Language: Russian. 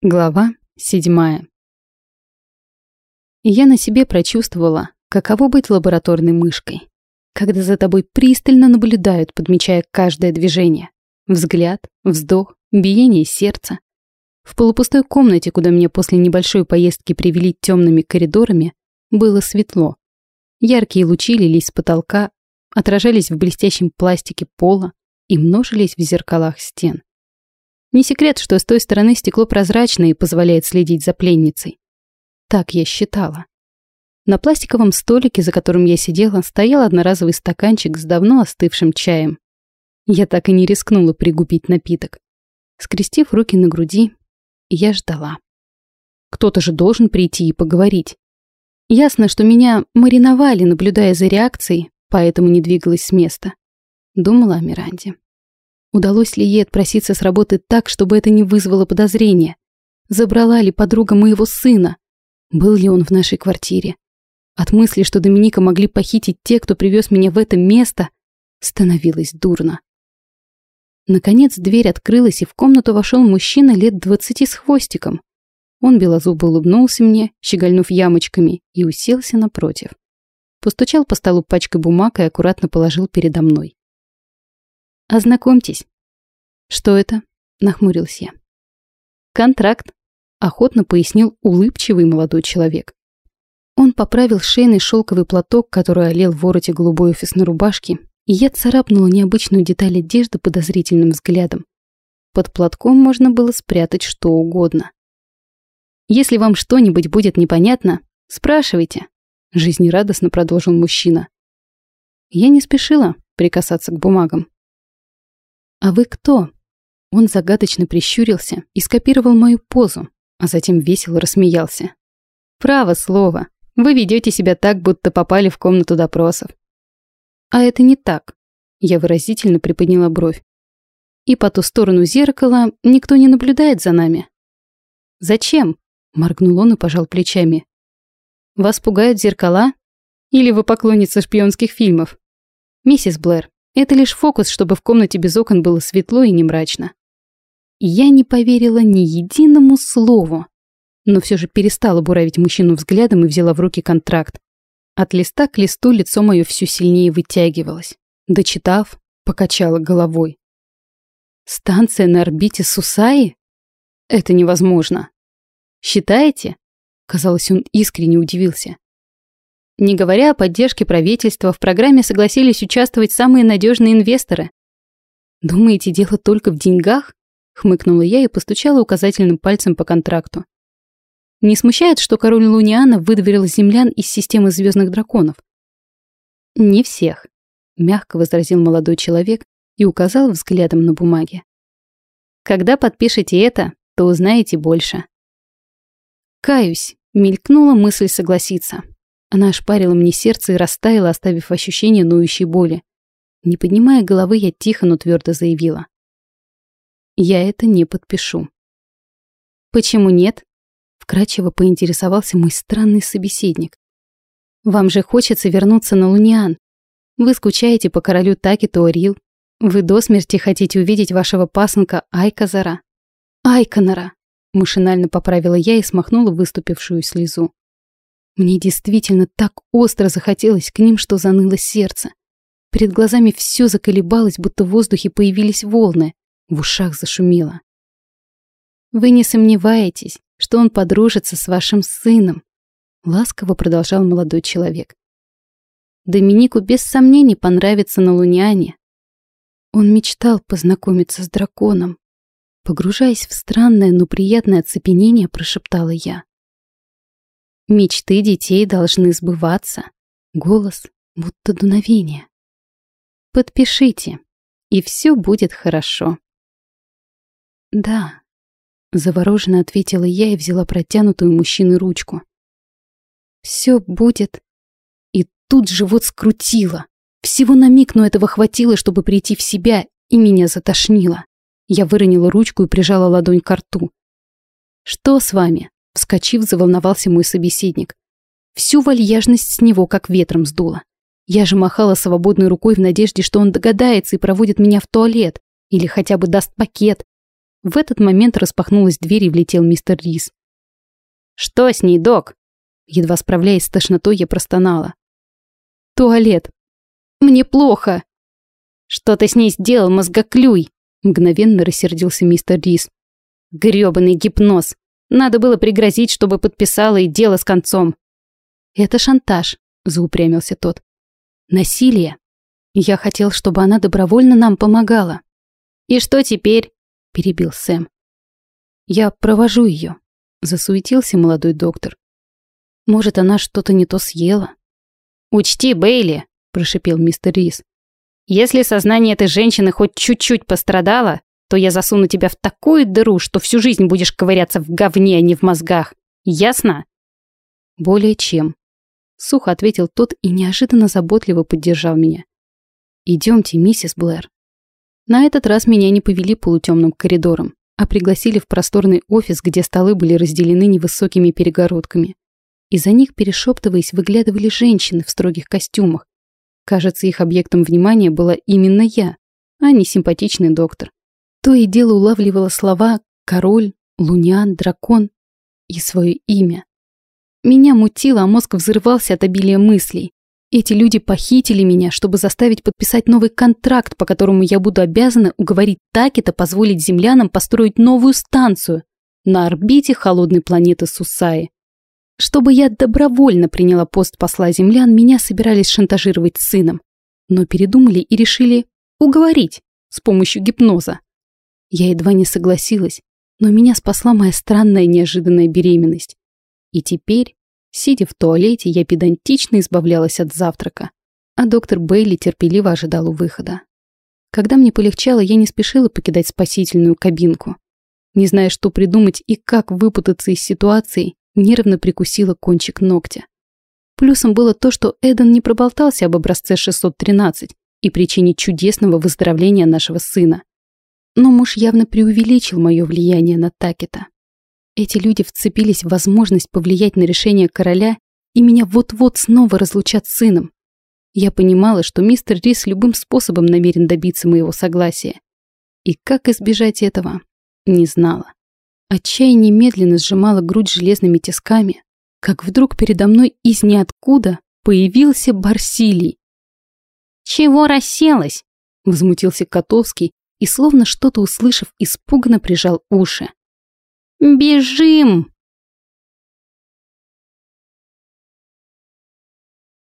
Глава седьмая. Я на себе прочувствовала, каково быть лабораторной мышкой, когда за тобой пристально наблюдают, подмечая каждое движение. Взгляд, вздох, биение сердца. В полупустой комнате, куда меня после небольшой поездки привели темными коридорами, было светло. Яркие лучи лились с потолка, отражались в блестящем пластике пола и множились в зеркалах стен. Не секрет, что с той стороны стекло прозрачное и позволяет следить за пленницей. Так я считала. На пластиковом столике, за которым я сидела, стоял одноразовый стаканчик с давно остывшим чаем. Я так и не рискнула пригубить напиток. Скрестив руки на груди, я ждала. Кто-то же должен прийти и поговорить. Ясно, что меня мариновали, наблюдая за реакцией, поэтому не двигалась с места. Думала о Миранде. Удалось ли ей отпроситься с работы так, чтобы это не вызвало подозрения? Забрала ли подруга моего сына? Был ли он в нашей квартире? От мысли, что Доминика могли похитить те, кто привез меня в это место, становилось дурно. Наконец дверь открылась, и в комнату вошел мужчина лет двадцати с хвостиком. Он белозубо улыбнулся мне, щегольнув ямочками, и уселся напротив. Постучал по столу пачкой бумаг и аккуратно положил передо мной. Ознакомьтесь. Что это? Нахмурился я. Контракт, охотно пояснил улыбчивый молодой человек. Он поправил шейный шелковый платок, который олел в вороте голубой офисной рубашки, и я царапнула необычную деталь одежды подозрительным взглядом. Под платком можно было спрятать что угодно. «Если вам что-нибудь будет непонятно, спрашивайте», — жизнерадостно продолжил мужчина. Я не спешила прикасаться к бумагам. «А вы кто?» Он загадочно прищурился и скопировал мою позу, а затем весело рассмеялся. «Право слово. Вы ведете себя так, будто попали в комнату допросов». «А это не так», — я выразительно приподняла бровь. «И по ту сторону зеркала никто не наблюдает за нами». «Зачем?» — моргнул он и пожал плечами. «Вас пугают зеркала? Или вы поклонница шпионских фильмов?» «Миссис Блэр, это лишь фокус, чтобы в комнате без окон было светло и не мрачно. Я не поверила ни единому слову, но все же перестала буравить мужчину взглядом и взяла в руки контракт. От листа к листу лицо мое все сильнее вытягивалось. Дочитав, покачала головой. Станция на орбите Сусаи? Это невозможно. Считаете? Казалось, он искренне удивился. Не говоря о поддержке правительства, в программе согласились участвовать самые надежные инвесторы. «Думаете, дело только в деньгах?» — хмыкнула я и постучала указательным пальцем по контракту. Не смущает, что король Луниана выдворил землян из системы звездных драконов? «Не всех», — мягко возразил молодой человек и указал взглядом на бумаге. «Когда подпишете это, то узнаете больше». Каюсь, мелькнула мысль согласиться. Она ошпарила мне сердце и растаяла, оставив ощущение ноющей боли. Не поднимая головы, я тихо, но твердо заявила. Я это не подпишу. Почему нет? Вкратчиво поинтересовался мой странный собеседник. Вам же хочется вернуться на Луниан. Вы скучаете по королю Таки Туарил. Вы до смерти хотите увидеть вашего пасынка Айказара. Айконора! Машинально поправила я и смахнула выступившую слезу. Мне действительно так остро захотелось к ним, что заныло сердце. Перед глазами все заколебалось, будто в воздухе появились волны, в ушах зашумело. «Вы не сомневаетесь, что он подружится с вашим сыном?» Ласково продолжал молодой человек. Доминику без сомнений понравится на Луниане. Он мечтал познакомиться с драконом. Погружаясь в странное, но приятное оцепенение, прошептала я. Мечты детей должны сбываться. Голос будто дуновение. Подпишите, и все будет хорошо. Да, завороженно ответила я и взяла протянутую мужчины ручку. Все будет. И тут живот скрутило. Всего на миг, но этого хватило, чтобы прийти в себя, и меня затошнило. Я выронила ручку и прижала ладонь к рту. «Что с вами?» Вскочив, заволновался мой собеседник. Всю вальяжность с него как ветром сдуло. Я же махала свободной рукой в надежде, что он догадается и проводит меня в туалет. Или хотя бы даст пакет. В этот момент распахнулась дверь и влетел мистер Рис. «Что с ней, док?» Едва справляясь с тошнотой, я простонала. «Туалет! Мне плохо!» «Что ты с ней сделал, мозгоклюй?» Мгновенно рассердился мистер Рис. «Грёбаный гипноз! Надо было пригрозить, чтобы подписала и дело с концом!» «Это шантаж», — заупрямился тот. «Насилие. Я хотел, чтобы она добровольно нам помогала». «И что теперь?» — перебил Сэм. «Я провожу ее», — засуетился молодой доктор. «Может, она что-то не то съела?» «Учти, Бейли», — прошипел мистер Рис. «Если сознание этой женщины хоть чуть-чуть пострадало, то я засуну тебя в такую дыру, что всю жизнь будешь ковыряться в говне, а не в мозгах. Ясно?» «Более чем», — сухо ответил тот и неожиданно заботливо поддержал меня. «Идемте, миссис Блэр». На этот раз меня не повели полутемным коридором, а пригласили в просторный офис, где столы были разделены невысокими перегородками. И за них, перешептываясь, выглядывали женщины в строгих костюмах. Кажется, их объектом внимания была именно я, а не симпатичный доктор. То и дело улавливала слова «король», «лунян», «дракон» и свое имя. Меня мутило, а мозг взрывался от обилия мыслей. Эти люди похитили меня, чтобы заставить подписать новый контракт, по которому я буду обязана уговорить Такита позволить землянам построить новую станцию на орбите холодной планеты Сусаи. Чтобы я добровольно приняла пост посла землян, меня собирались шантажировать сыном. Но передумали и решили уговорить с помощью гипноза. Я едва не согласилась, но меня спасла моя странная неожиданная беременность. И теперь Сидя в туалете, я педантично избавлялась от завтрака, а доктор Бейли терпеливо ожидал у выхода. Когда мне полегчало, я не спешила покидать спасительную кабинку. Не зная, что придумать и как выпутаться из ситуации, нервно прикусила кончик ногтя. Плюсом было то, что Эден не проболтался об образце 613 и причине чудесного выздоровления нашего сына. Но муж явно преувеличил мое влияние на Такета. Эти люди вцепились в возможность повлиять на решение короля, и меня вот-вот снова разлучат с сыном. Я понимала, что мистер Рис любым способом намерен добиться моего согласия. И как избежать этого, не знала. Отчаяние медленно сжимало грудь железными тисками, как вдруг передо мной из ниоткуда появился Барсилий. «Чего расселась?» — возмутился Котовский и, словно что-то услышав, испуганно прижал уши. «Бежим!»